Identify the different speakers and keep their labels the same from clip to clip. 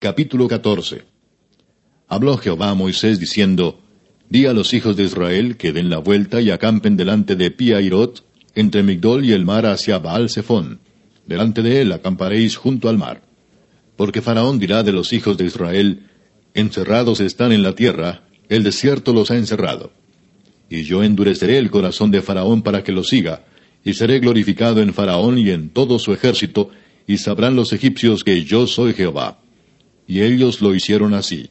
Speaker 1: Capítulo 14 Habló Jehová a Moisés diciendo, Di a los hijos de Israel que den la vuelta y acampen delante de Piairot, entre Migdol y el mar hacia Baal Zephón. Delante de él acamparéis junto al mar. Porque Faraón dirá de los hijos de Israel, Encerrados están en la tierra, el desierto los ha encerrado. Y yo endureceré el corazón de Faraón para que lo siga, y seré glorificado en Faraón y en todo su ejército, y sabrán los egipcios que yo soy Jehová y ellos lo hicieron así.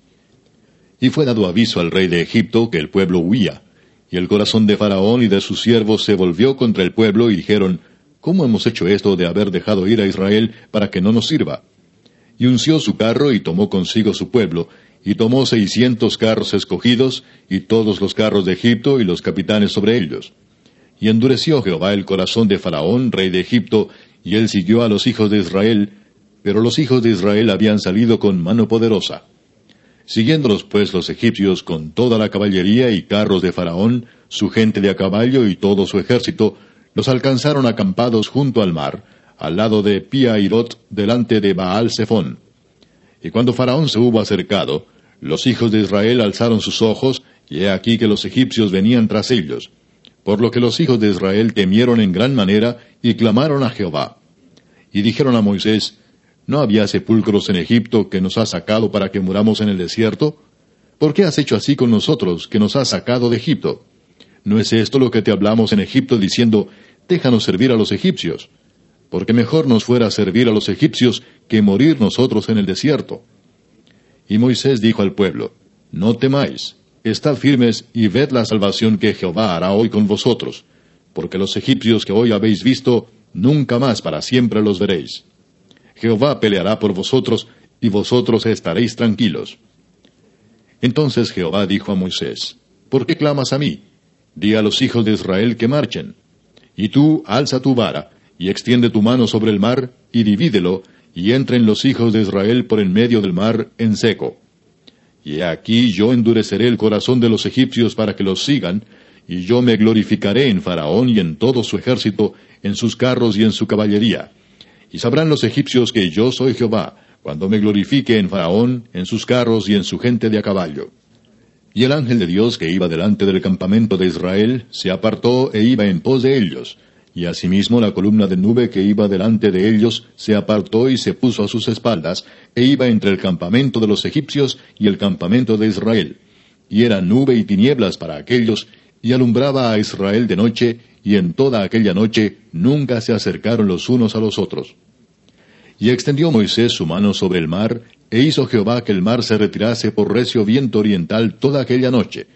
Speaker 1: Y fue dado aviso al rey de Egipto que el pueblo huía, y el corazón de Faraón y de sus siervos se volvió contra el pueblo y dijeron, ¿Cómo hemos hecho esto de haber dejado ir a Israel para que no nos sirva? Y unció su carro y tomó consigo su pueblo, y tomó seiscientos carros escogidos, y todos los carros de Egipto y los capitanes sobre ellos. Y endureció Jehová el corazón de Faraón, rey de Egipto, y él siguió a los hijos de Israel, pero los hijos de Israel habían salido con mano poderosa. Siguiéndolos pues los egipcios con toda la caballería y carros de Faraón, su gente de a caballo y todo su ejército, los alcanzaron acampados junto al mar, al lado de Piairot, delante de Baal Zephón. Y cuando Faraón se hubo acercado, los hijos de Israel alzaron sus ojos, y he aquí que los egipcios venían tras ellos. Por lo que los hijos de Israel temieron en gran manera y clamaron a Jehová. Y dijeron a Moisés, ¿No había sepulcros en Egipto que nos has sacado para que muramos en el desierto? ¿Por qué has hecho así con nosotros, que nos has sacado de Egipto? ¿No es esto lo que te hablamos en Egipto diciendo, déjanos servir a los egipcios? Porque mejor nos fuera servir a los egipcios que morir nosotros en el desierto. Y Moisés dijo al pueblo, No temáis, estad firmes y ved la salvación que Jehová hará hoy con vosotros, porque los egipcios que hoy habéis visto, nunca más para siempre los veréis. Jehová peleará por vosotros, y vosotros estaréis tranquilos. Entonces Jehová dijo a Moisés, ¿Por qué clamas a mí? Di a los hijos de Israel que marchen. Y tú alza tu vara, y extiende tu mano sobre el mar, y divídelo, y entren los hijos de Israel por en medio del mar en seco. Y aquí yo endureceré el corazón de los egipcios para que los sigan, y yo me glorificaré en Faraón y en todo su ejército, en sus carros y en su caballería y sabrán los egipcios que yo soy Jehová, cuando me glorifique en Faraón, en sus carros y en su gente de a caballo. Y el ángel de Dios que iba delante del campamento de Israel se apartó e iba en pos de ellos, y asimismo la columna de nube que iba delante de ellos se apartó y se puso a sus espaldas, e iba entre el campamento de los egipcios y el campamento de Israel. Y era nube y tinieblas para aquellos, y alumbraba a Israel de noche, y en toda aquella noche nunca se acercaron los unos a los otros. Y extendió Moisés su mano sobre el mar, e hizo Jehová que el mar se retirase por recio viento oriental toda aquella noche,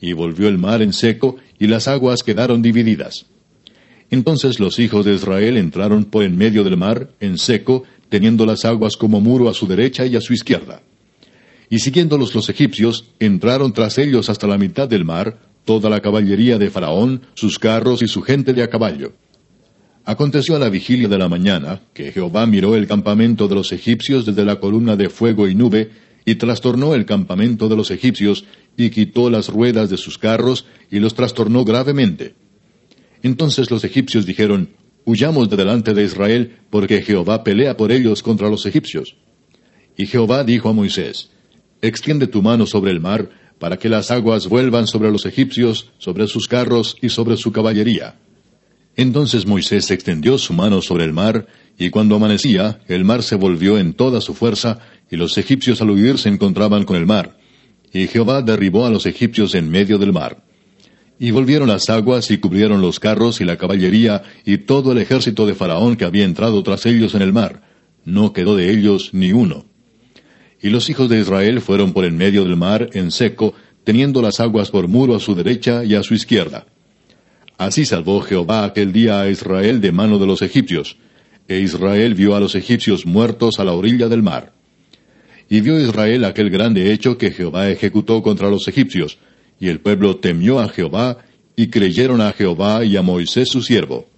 Speaker 1: y volvió el mar en seco, y las aguas quedaron divididas. Entonces los hijos de Israel entraron por en medio del mar, en seco, teniendo las aguas como muro a su derecha y a su izquierda. Y siguiéndolos los egipcios, entraron tras ellos hasta la mitad del mar, toda la caballería de Faraón, sus carros y su gente de a caballo. Aconteció a la vigilia de la mañana, que Jehová miró el campamento de los egipcios desde la columna de fuego y nube, y trastornó el campamento de los egipcios, y quitó las ruedas de sus carros, y los trastornó gravemente. Entonces los egipcios dijeron, Huyamos de delante de Israel, porque Jehová pelea por ellos contra los egipcios. Y Jehová dijo a Moisés, Extiende tu mano sobre el mar, para que las aguas vuelvan sobre los egipcios, sobre sus carros y sobre su caballería. Entonces Moisés extendió su mano sobre el mar, y cuando amanecía, el mar se volvió en toda su fuerza, y los egipcios al huir se encontraban con el mar. Y Jehová derribó a los egipcios en medio del mar. Y volvieron las aguas y cubrieron los carros y la caballería y todo el ejército de Faraón que había entrado tras ellos en el mar. No quedó de ellos ni uno. Y los hijos de Israel fueron por en medio del mar en seco, teniendo las aguas por muro a su derecha y a su izquierda. Así salvó Jehová aquel día a Israel de mano de los egipcios, e Israel vio a los egipcios muertos a la orilla del mar. Y vio Israel aquel grande hecho que Jehová ejecutó contra los egipcios, y el pueblo temió a Jehová, y creyeron a Jehová y a Moisés su siervo.